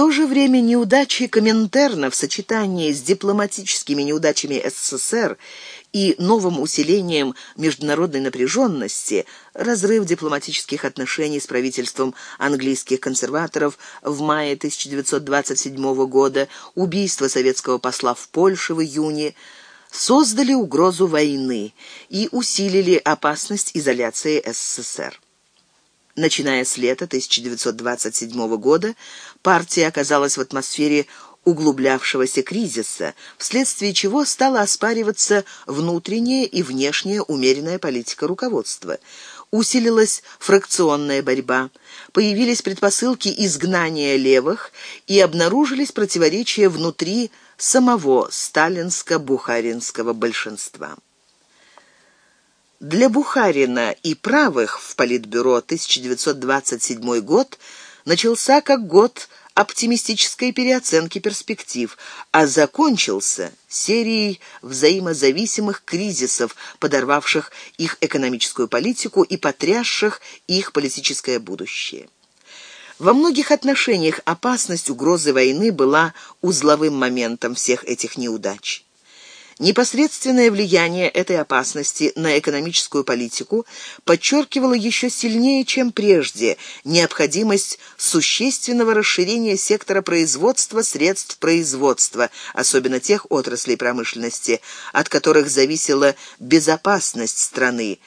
то же время неудачи Коминтерна в сочетании с дипломатическими неудачами СССР и новым усилением международной напряженности, разрыв дипломатических отношений с правительством английских консерваторов в мае 1927 года, убийство советского посла в Польше в июне создали угрозу войны и усилили опасность изоляции СССР. Начиная с лета 1927 года, партия оказалась в атмосфере углублявшегося кризиса, вследствие чего стала оспариваться внутренняя и внешняя умеренная политика руководства. Усилилась фракционная борьба, появились предпосылки изгнания левых и обнаружились противоречия внутри самого сталинско-бухаринского большинства. Для Бухарина и правых в Политбюро 1927 год начался как год оптимистической переоценки перспектив, а закончился серией взаимозависимых кризисов, подорвавших их экономическую политику и потрясших их политическое будущее. Во многих отношениях опасность угрозы войны была узловым моментом всех этих неудач. Непосредственное влияние этой опасности на экономическую политику подчеркивало еще сильнее, чем прежде, необходимость существенного расширения сектора производства средств производства, особенно тех отраслей промышленности, от которых зависела безопасность страны,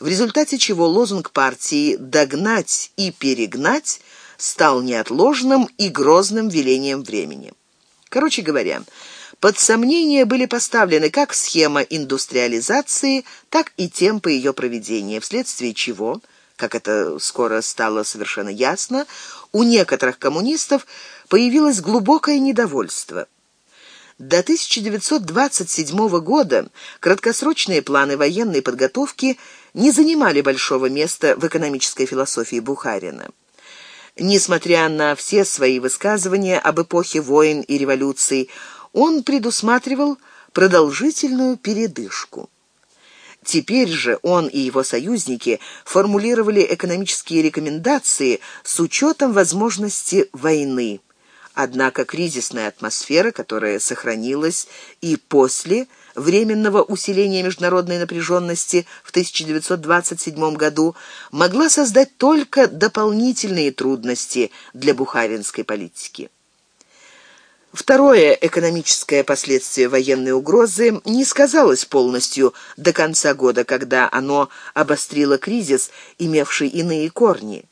в результате чего лозунг партии «догнать и перегнать» стал неотложным и грозным велением времени. Короче говоря, под сомнение были поставлены как схема индустриализации, так и темпы ее проведения, вследствие чего, как это скоро стало совершенно ясно, у некоторых коммунистов появилось глубокое недовольство. До 1927 года краткосрочные планы военной подготовки не занимали большого места в экономической философии Бухарина. Несмотря на все свои высказывания об эпохе войн и революций, он предусматривал продолжительную передышку. Теперь же он и его союзники формулировали экономические рекомендации с учетом возможности войны. Однако кризисная атмосфера, которая сохранилась и после временного усиления международной напряженности в 1927 году, могла создать только дополнительные трудности для бухаринской политики. Второе экономическое последствие военной угрозы не сказалось полностью до конца года, когда оно обострило кризис, имевший иные корни.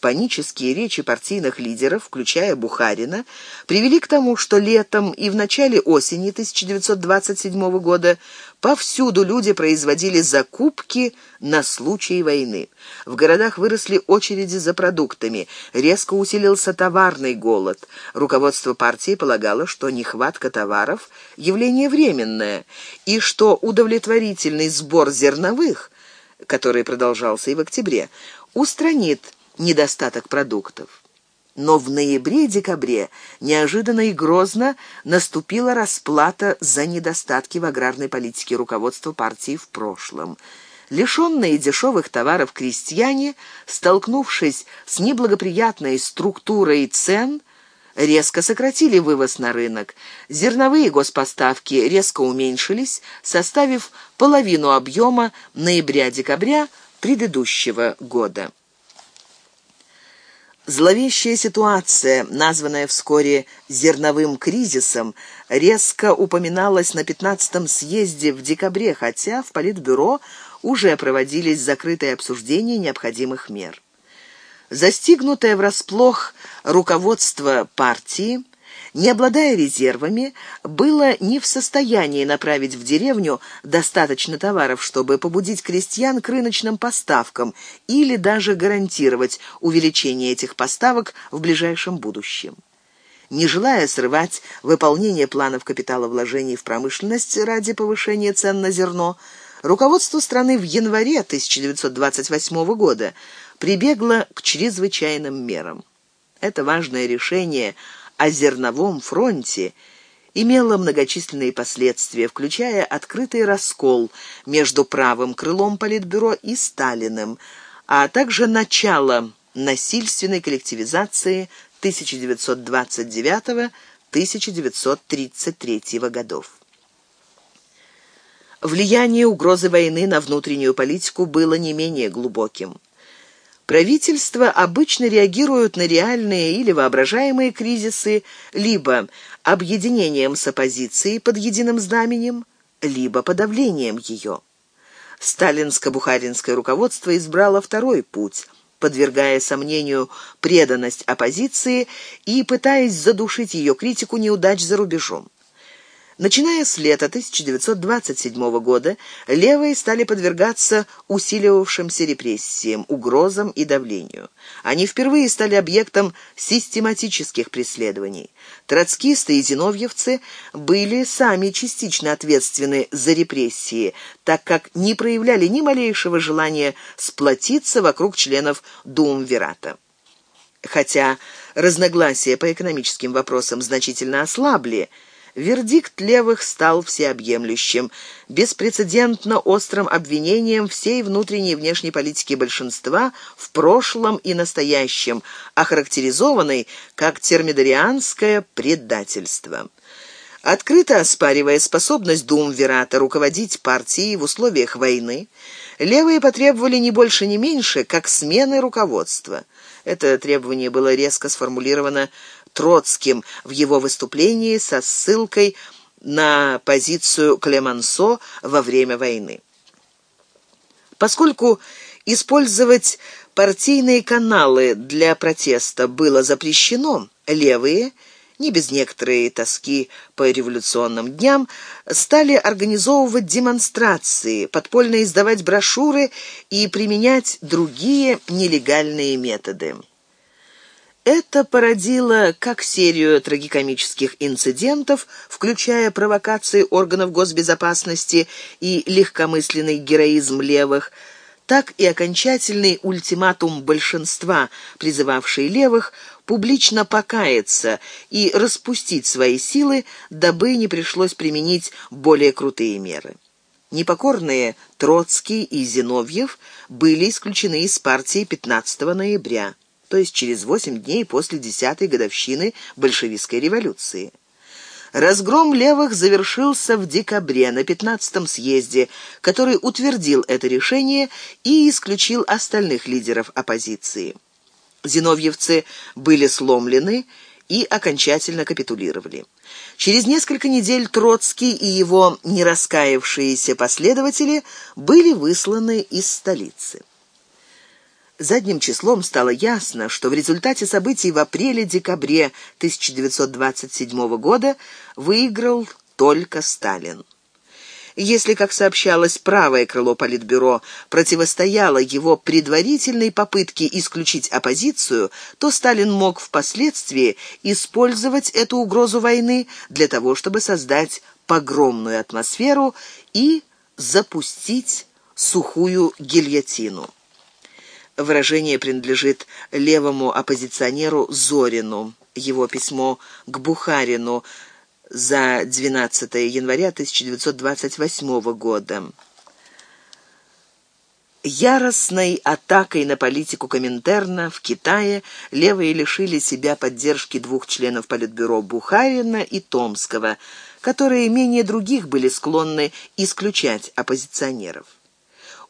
Панические речи партийных лидеров, включая Бухарина, привели к тому, что летом и в начале осени 1927 года повсюду люди производили закупки на случай войны. В городах выросли очереди за продуктами, резко усилился товарный голод. Руководство партии полагало, что нехватка товаров – явление временное, и что удовлетворительный сбор зерновых, который продолжался и в октябре, устранит недостаток продуктов. Но в ноябре-декабре неожиданно и грозно наступила расплата за недостатки в аграрной политике руководства партии в прошлом. Лишенные дешевых товаров крестьяне, столкнувшись с неблагоприятной структурой цен, резко сократили вывоз на рынок. Зерновые госпоставки резко уменьшились, составив половину объема ноября-декабря предыдущего года. Зловещая ситуация, названная вскоре «зерновым кризисом», резко упоминалась на 15-м съезде в декабре, хотя в Политбюро уже проводились закрытые обсуждения необходимых мер. Застигнутое врасплох руководство партии не обладая резервами, было не в состоянии направить в деревню достаточно товаров, чтобы побудить крестьян к рыночным поставкам или даже гарантировать увеличение этих поставок в ближайшем будущем. Не желая срывать выполнение планов капиталовложений в промышленность ради повышения цен на зерно, руководство страны в январе 1928 года прибегло к чрезвычайным мерам. Это важное решение – о зерновом фронте имело многочисленные последствия, включая открытый раскол между правым крылом Политбюро и Сталиным, а также начало насильственной коллективизации 1929-1933 годов. Влияние угрозы войны на внутреннюю политику было не менее глубоким. Правительства обычно реагируют на реальные или воображаемые кризисы либо объединением с оппозицией под единым знаменем, либо подавлением ее. Сталинско-бухаринское руководство избрало второй путь, подвергая сомнению преданность оппозиции и пытаясь задушить ее критику неудач за рубежом. Начиная с лета 1927 года, левые стали подвергаться усиливавшимся репрессиям, угрозам и давлению. Они впервые стали объектом систематических преследований. Троцкисты и зиновьевцы были сами частично ответственны за репрессии, так как не проявляли ни малейшего желания сплотиться вокруг членов Думвирата. Хотя разногласия по экономическим вопросам значительно ослабли, Вердикт левых стал всеобъемлющим, беспрецедентно острым обвинением всей внутренней и внешней политики большинства в прошлом и настоящем, охарактеризованной как термидорианское предательство. Открыто оспаривая способность Думвирата руководить партией в условиях войны, левые потребовали не больше, ни меньше, как смены руководства. Это требование было резко сформулировано Троцким в его выступлении со ссылкой на позицию Клемансо во время войны. Поскольку использовать партийные каналы для протеста было запрещено, левые не без некоторой тоски по революционным дням, стали организовывать демонстрации, подпольно издавать брошюры и применять другие нелегальные методы. Это породило как серию трагикомических инцидентов, включая провокации органов госбезопасности и легкомысленный героизм левых, так и окончательный ультиматум большинства, призывавший левых публично покаяться и распустить свои силы, дабы не пришлось применить более крутые меры. Непокорные Троцкий и Зиновьев были исключены из партии 15 ноября то есть через восемь дней после десятой годовщины большевистской революции. Разгром левых завершился в декабре на 15-м съезде, который утвердил это решение и исключил остальных лидеров оппозиции. Зиновьевцы были сломлены и окончательно капитулировали. Через несколько недель Троцкий и его нераскаявшиеся последователи были высланы из столицы. Задним числом стало ясно, что в результате событий в апреле-декабре 1927 года выиграл только Сталин. Если, как сообщалось, правое крыло Политбюро противостояло его предварительной попытке исключить оппозицию, то Сталин мог впоследствии использовать эту угрозу войны для того, чтобы создать погромную атмосферу и запустить сухую гильотину. Выражение принадлежит левому оппозиционеру Зорину. Его письмо к Бухарину за 12 января 1928 года. Яростной атакой на политику Коминтерна в Китае левые лишили себя поддержки двух членов Политбюро Бухарина и Томского, которые менее других были склонны исключать оппозиционеров.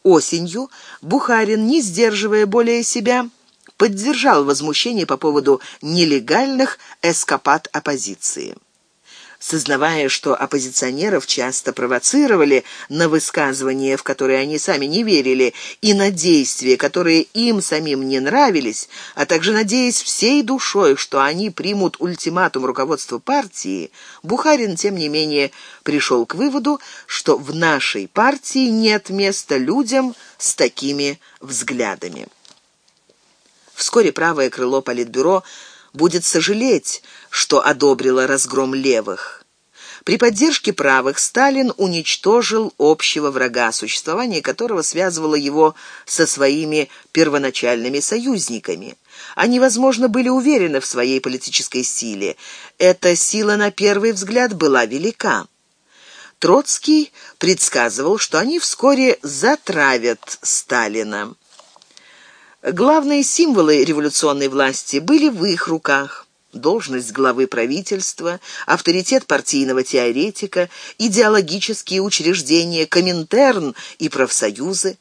Осенью Бухарин, не сдерживая более себя, поддержал возмущение по поводу нелегальных эскапад оппозиции сознавая, что оппозиционеров часто провоцировали на высказывания, в которые они сами не верили, и на действия, которые им самим не нравились, а также надеясь всей душой, что они примут ультиматум руководства партии, Бухарин, тем не менее, пришел к выводу, что в нашей партии нет места людям с такими взглядами. Вскоре правое крыло Политбюро будет сожалеть, что одобрила разгром левых. При поддержке правых Сталин уничтожил общего врага, существование которого связывало его со своими первоначальными союзниками. Они, возможно, были уверены в своей политической силе. Эта сила на первый взгляд была велика. Троцкий предсказывал, что они вскоре затравят Сталина. Главные символы революционной власти были в их руках. должность главы правительства, авторитет партийного теоретика, идеологические учреждения, Коминтерн и профсоюзы.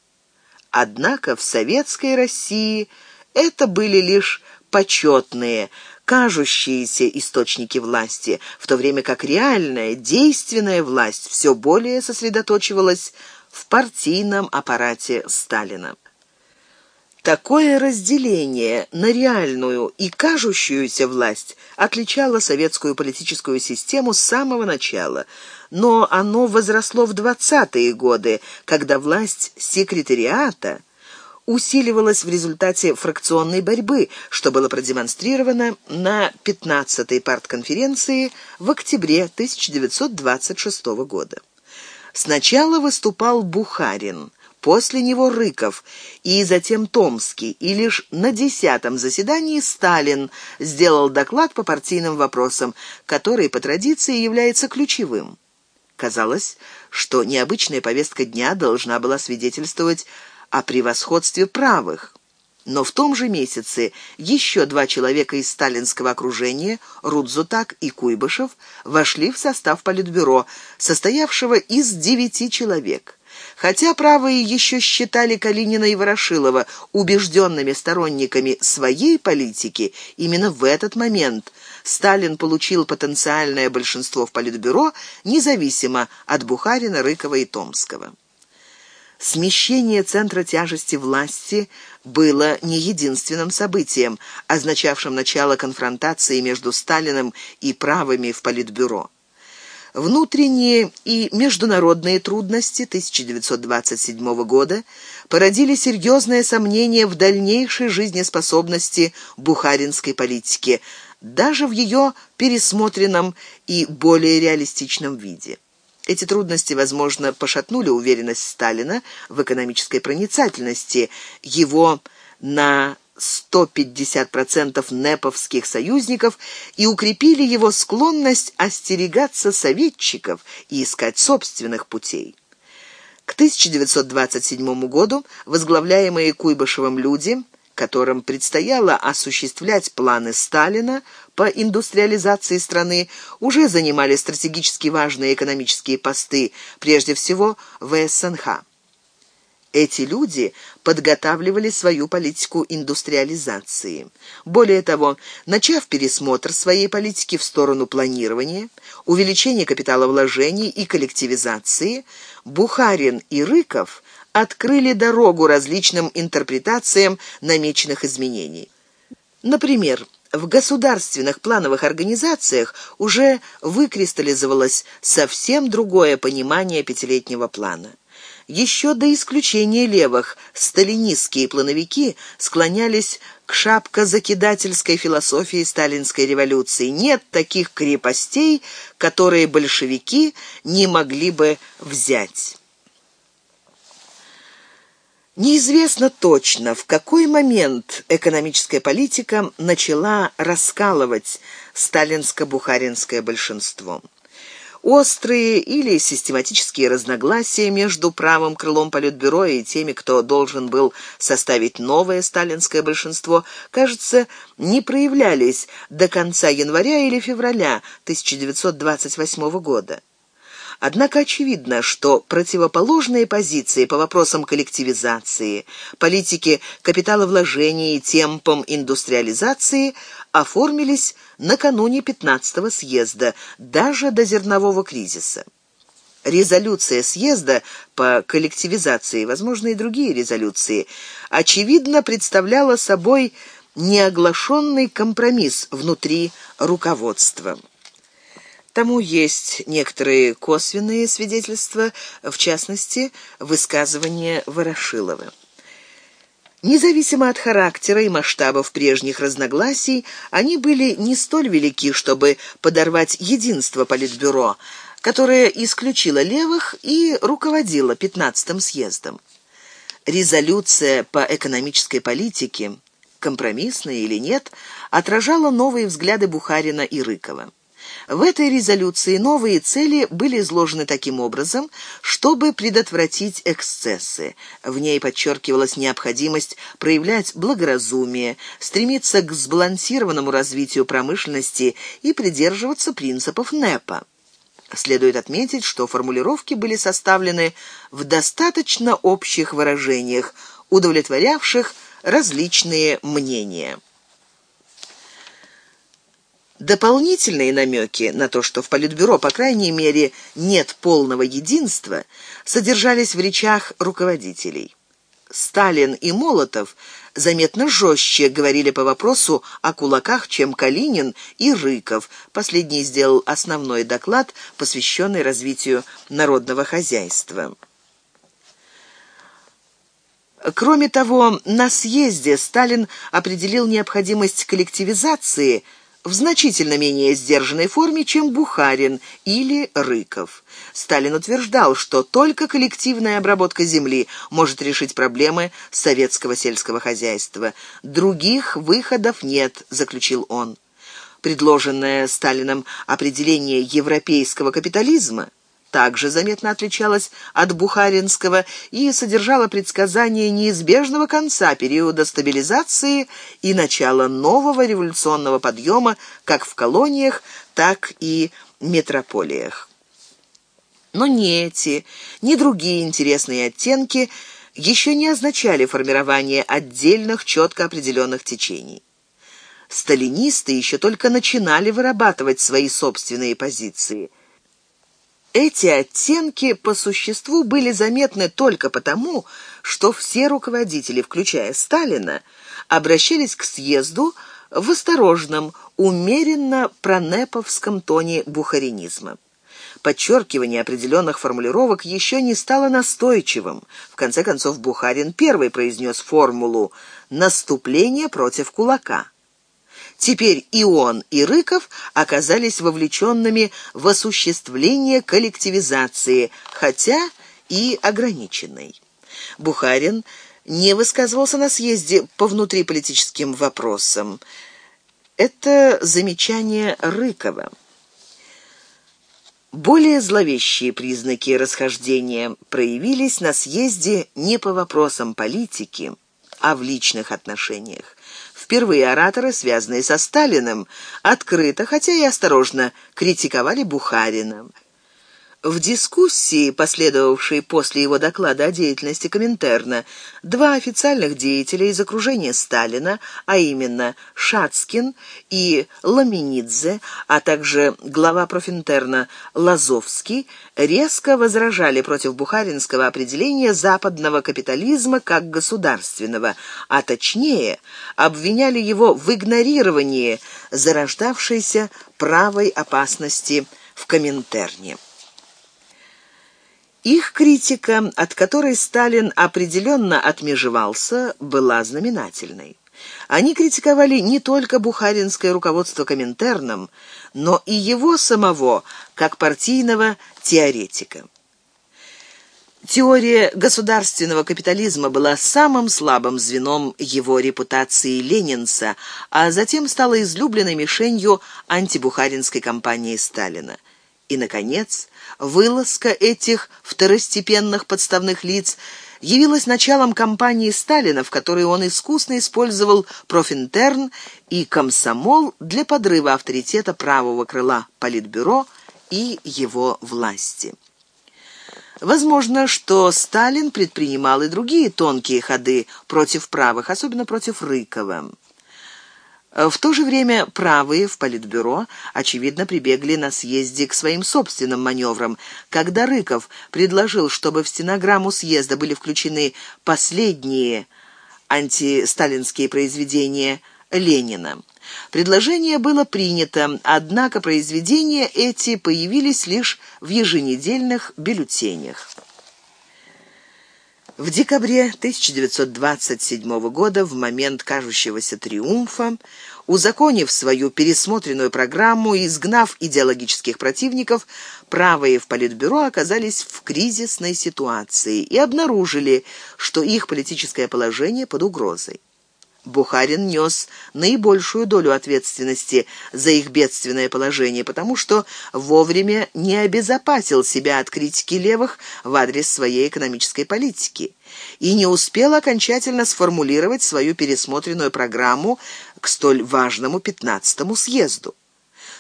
Однако в советской России это были лишь почетные, кажущиеся источники власти, в то время как реальная, действенная власть все более сосредоточивалась в партийном аппарате Сталина. Такое разделение на реальную и кажущуюся власть отличало советскую политическую систему с самого начала, но оно возросло в 20-е годы, когда власть секретариата усиливалась в результате фракционной борьбы, что было продемонстрировано на 15-й партконференции в октябре 1926 года. Сначала выступал Бухарин – после него Рыков и затем Томский, и лишь на десятом заседании Сталин сделал доклад по партийным вопросам, который по традиции является ключевым. Казалось, что необычная повестка дня должна была свидетельствовать о превосходстве правых. Но в том же месяце еще два человека из сталинского окружения, Рудзутак и Куйбышев, вошли в состав Политбюро, состоявшего из девяти человек – Хотя правые еще считали Калинина и Ворошилова убежденными сторонниками своей политики, именно в этот момент Сталин получил потенциальное большинство в Политбюро, независимо от Бухарина, Рыкова и Томского. Смещение центра тяжести власти было не единственным событием, означавшим начало конфронтации между Сталиным и правыми в Политбюро. Внутренние и международные трудности 1927 года породили серьезное сомнение в дальнейшей жизнеспособности бухаринской политики, даже в ее пересмотренном и более реалистичном виде. Эти трудности, возможно, пошатнули уверенность Сталина в экономической проницательности, его на 150% неповских союзников и укрепили его склонность остерегаться советчиков и искать собственных путей. К 1927 году возглавляемые Куйбышевым люди, которым предстояло осуществлять планы Сталина по индустриализации страны, уже занимали стратегически важные экономические посты, прежде всего в СНХ. Эти люди подготавливали свою политику индустриализации. Более того, начав пересмотр своей политики в сторону планирования, увеличения капиталовложений и коллективизации, Бухарин и Рыков открыли дорогу различным интерпретациям намеченных изменений. Например, в государственных плановых организациях уже выкристаллизовалось совсем другое понимание пятилетнего плана. Еще до исключения левых сталинистские плановики склонялись к шапкозакидательской философии сталинской революции. Нет таких крепостей, которые большевики не могли бы взять. Неизвестно точно, в какой момент экономическая политика начала раскалывать сталинско-бухаринское большинство. Острые или систематические разногласия между правым крылом Политбюро и теми, кто должен был составить новое сталинское большинство, кажется, не проявлялись до конца января или февраля 1928 года. Однако очевидно, что противоположные позиции по вопросам коллективизации, политики капиталовложений и темпам индустриализации оформились накануне 15-го съезда, даже до зернового кризиса. Резолюция съезда по коллективизации, возможно, и другие резолюции, очевидно представляла собой неоглашенный компромисс внутри руководства. Тому есть некоторые косвенные свидетельства, в частности, высказывание Ворошилова. Независимо от характера и масштабов прежних разногласий, они были не столь велики, чтобы подорвать единство Политбюро, которое исключило левых и руководило 15-м съездом. Резолюция по экономической политике, компромиссная или нет, отражала новые взгляды Бухарина и Рыкова. В этой резолюции новые цели были изложены таким образом, чтобы предотвратить эксцессы. В ней подчеркивалась необходимость проявлять благоразумие, стремиться к сбалансированному развитию промышленности и придерживаться принципов НЭПа. Следует отметить, что формулировки были составлены в достаточно общих выражениях, удовлетворявших различные мнения. Дополнительные намеки на то, что в Политбюро, по крайней мере, нет полного единства, содержались в речах руководителей. Сталин и Молотов заметно жестче говорили по вопросу о кулаках, чем Калинин и Рыков. Последний сделал основной доклад, посвященный развитию народного хозяйства. Кроме того, на съезде Сталин определил необходимость коллективизации – в значительно менее сдержанной форме, чем Бухарин или Рыков. Сталин утверждал, что только коллективная обработка земли может решить проблемы советского сельского хозяйства. Других выходов нет, заключил он. Предложенное Сталином определение европейского капитализма – также заметно отличалась от бухаринского и содержала предсказание неизбежного конца периода стабилизации и начала нового революционного подъема как в колониях, так и метрополиях. Но ни эти, ни другие интересные оттенки еще не означали формирование отдельных четко определенных течений. Сталинисты еще только начинали вырабатывать свои собственные позиции – эти оттенки по существу были заметны только потому, что все руководители, включая Сталина, обращались к съезду в осторожном, умеренно пронеповском тоне бухаринизма. Подчеркивание определенных формулировок еще не стало настойчивым. В конце концов, Бухарин первый произнес формулу «наступление против кулака». Теперь и он, и Рыков оказались вовлеченными в осуществление коллективизации, хотя и ограниченной. Бухарин не высказывался на съезде по внутриполитическим вопросам. Это замечание Рыкова. Более зловещие признаки расхождения проявились на съезде не по вопросам политики, а в личных отношениях. Впервые ораторы, связанные со Сталиным, открыто, хотя и осторожно, критиковали Бухарина. В дискуссии, последовавшей после его доклада о деятельности Коминтерна, два официальных деятеля из окружения Сталина, а именно Шацкин и Ламинидзе, а также глава Профинтерна Лазовский, резко возражали против бухаринского определения западного капитализма как государственного, а точнее обвиняли его в игнорировании зарождавшейся правой опасности в Коминтерне. Их критика, от которой Сталин определенно отмежевался, была знаменательной. Они критиковали не только бухаринское руководство Коминтерном, но и его самого, как партийного теоретика. Теория государственного капитализма была самым слабым звеном его репутации ленинца, а затем стала излюбленной мишенью антибухаринской кампании Сталина. И, наконец, вылазка этих второстепенных подставных лиц явилась началом кампании Сталина, в которой он искусно использовал профинтерн и комсомол для подрыва авторитета правого крыла Политбюро и его власти. Возможно, что Сталин предпринимал и другие тонкие ходы против правых, особенно против Рыкова. Э, в то же время правые в Политбюро, очевидно, прибегли на съезде к своим собственным маневрам. Когда Рыков предложил, чтобы в стенограмму съезда были включены последние антисталинские произведения Ленина. Предложение было принято, однако произведения эти появились лишь в еженедельных бюллетенях. В декабре 1927 года, в момент кажущегося триумфа, узаконив свою пересмотренную программу и изгнав идеологических противников, правые в Политбюро оказались в кризисной ситуации и обнаружили, что их политическое положение под угрозой. Бухарин нес наибольшую долю ответственности за их бедственное положение, потому что вовремя не обезопасил себя от критики левых в адрес своей экономической политики и не успел окончательно сформулировать свою пересмотренную программу к столь важному 15-му съезду.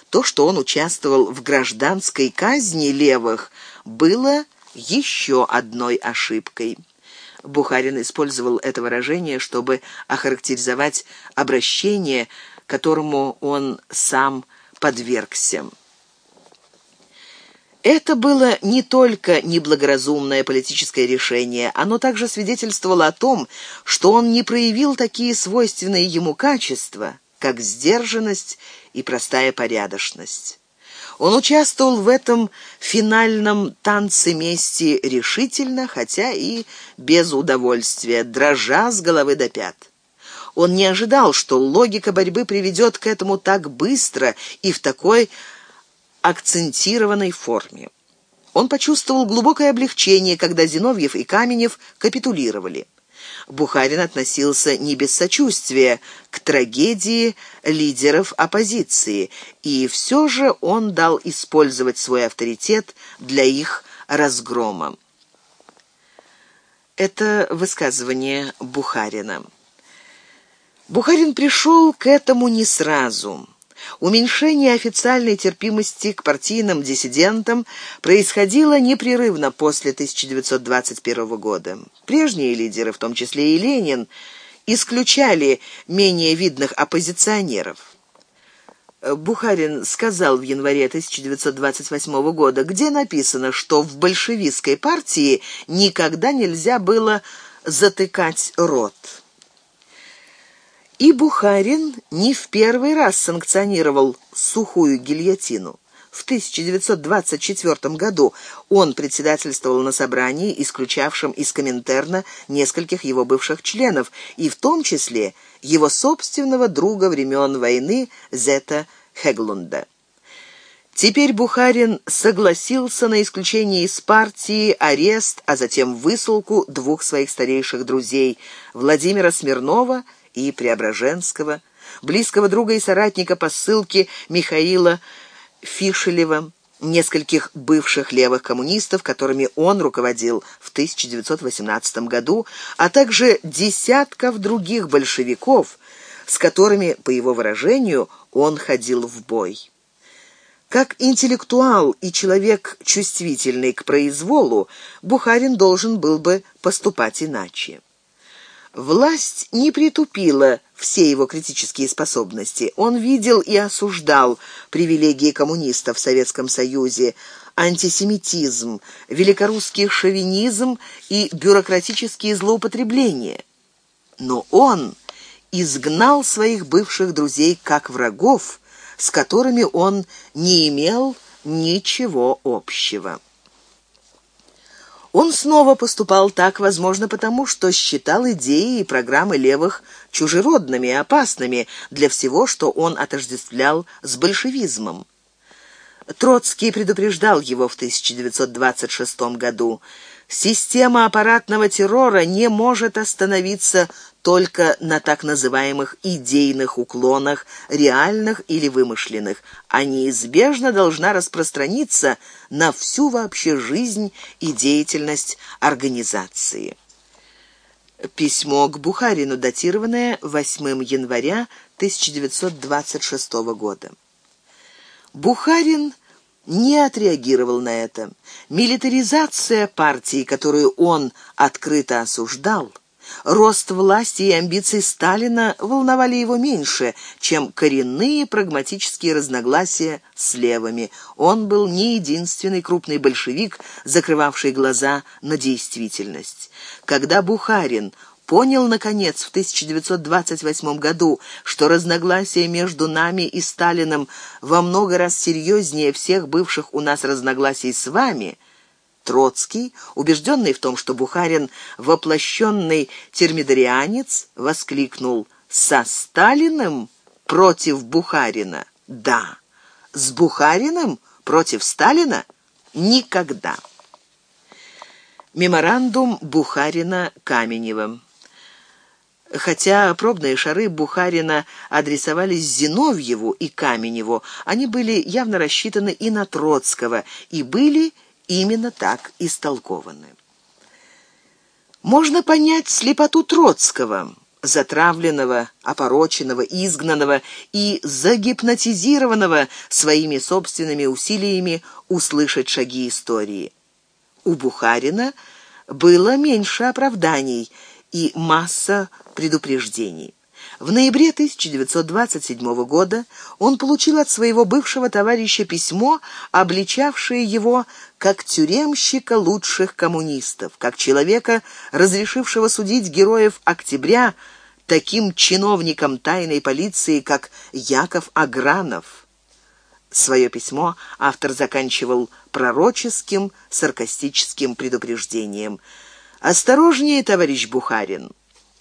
То, что он участвовал в гражданской казни левых, было еще одной ошибкой. Бухарин использовал это выражение, чтобы охарактеризовать обращение, которому он сам подвергся. Это было не только неблагоразумное политическое решение, оно также свидетельствовало о том, что он не проявил такие свойственные ему качества, как сдержанность и простая порядочность. Он участвовал в этом финальном танце мести решительно, хотя и без удовольствия, дрожа с головы до пят. Он не ожидал, что логика борьбы приведет к этому так быстро и в такой акцентированной форме. Он почувствовал глубокое облегчение, когда Зиновьев и Каменев капитулировали. Бухарин относился не без сочувствия к трагедии лидеров оппозиции, и все же он дал использовать свой авторитет для их разгрома. Это высказывание Бухарина. Бухарин пришел к этому не сразу. Уменьшение официальной терпимости к партийным диссидентам происходило непрерывно после 1921 года. Прежние лидеры, в том числе и Ленин, исключали менее видных оппозиционеров. Бухарин сказал в январе 1928 года, где написано, что в большевистской партии никогда нельзя было затыкать рот. И Бухарин не в первый раз санкционировал сухую гильотину. В 1924 году он председательствовал на собрании, исключавшем из Коминтерна нескольких его бывших членов, и в том числе его собственного друга времен войны Зета Хеглунда. Теперь Бухарин согласился на исключение из партии, арест, а затем высылку двух своих старейших друзей Владимира Смирнова и Преображенского, близкого друга и соратника по ссылке Михаила Фишелева, нескольких бывших левых коммунистов, которыми он руководил в 1918 году, а также десятков других большевиков, с которыми, по его выражению, он ходил в бой. Как интеллектуал и человек чувствительный к произволу, Бухарин должен был бы поступать иначе. Власть не притупила все его критические способности. Он видел и осуждал привилегии коммунистов в Советском Союзе, антисемитизм, великорусский шовинизм и бюрократические злоупотребления. Но он изгнал своих бывших друзей как врагов, с которыми он не имел ничего общего. Он снова поступал так, возможно, потому что считал идеи и программы левых чужеродными и опасными для всего, что он отождествлял с большевизмом. Троцкий предупреждал его в 1926 году. Система аппаратного террора не может остановиться только на так называемых идейных уклонах, реальных или вымышленных, а неизбежно должна распространиться на всю вообще жизнь и деятельность организации. Письмо к Бухарину, датированное 8 января 1926 года. Бухарин не отреагировал на это. Милитаризация партии, которую он открыто осуждал – Рост власти и амбиций Сталина волновали его меньше, чем коренные прагматические разногласия с левыми. Он был не единственный крупный большевик, закрывавший глаза на действительность. Когда Бухарин понял, наконец, в 1928 году, что разногласия между нами и Сталиным во много раз серьезнее всех бывших у нас разногласий с вами – Троцкий, убежденный в том, что Бухарин — воплощенный термидорианец, воскликнул «Со Сталиным против Бухарина? Да. С Бухариным против Сталина? Никогда». Меморандум Бухарина-Каменева. Хотя пробные шары Бухарина адресовались Зиновьеву и Каменеву, они были явно рассчитаны и на Троцкого, и были именно так истолкованы. Можно понять слепоту Троцкого, затравленного, опороченного, изгнанного и загипнотизированного своими собственными усилиями услышать шаги истории. У Бухарина было меньше оправданий и масса предупреждений. В ноябре 1927 года он получил от своего бывшего товарища письмо, обличавшее его как тюремщика лучших коммунистов, как человека, разрешившего судить героев октября таким чиновникам тайной полиции, как Яков Агранов. Свое письмо автор заканчивал пророческим, саркастическим предупреждением. «Осторожнее, товарищ Бухарин!»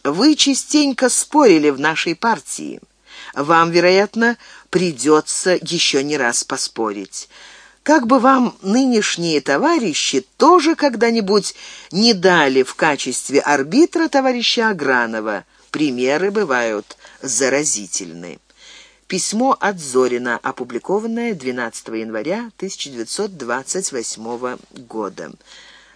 Вы частенько спорили в нашей партии. Вам, вероятно, придется еще не раз поспорить. Как бы вам нынешние товарищи тоже когда-нибудь не дали в качестве арбитра товарища Агранова. Примеры бывают заразительны. Письмо от Зорина, опубликованное 12 января 1928 года.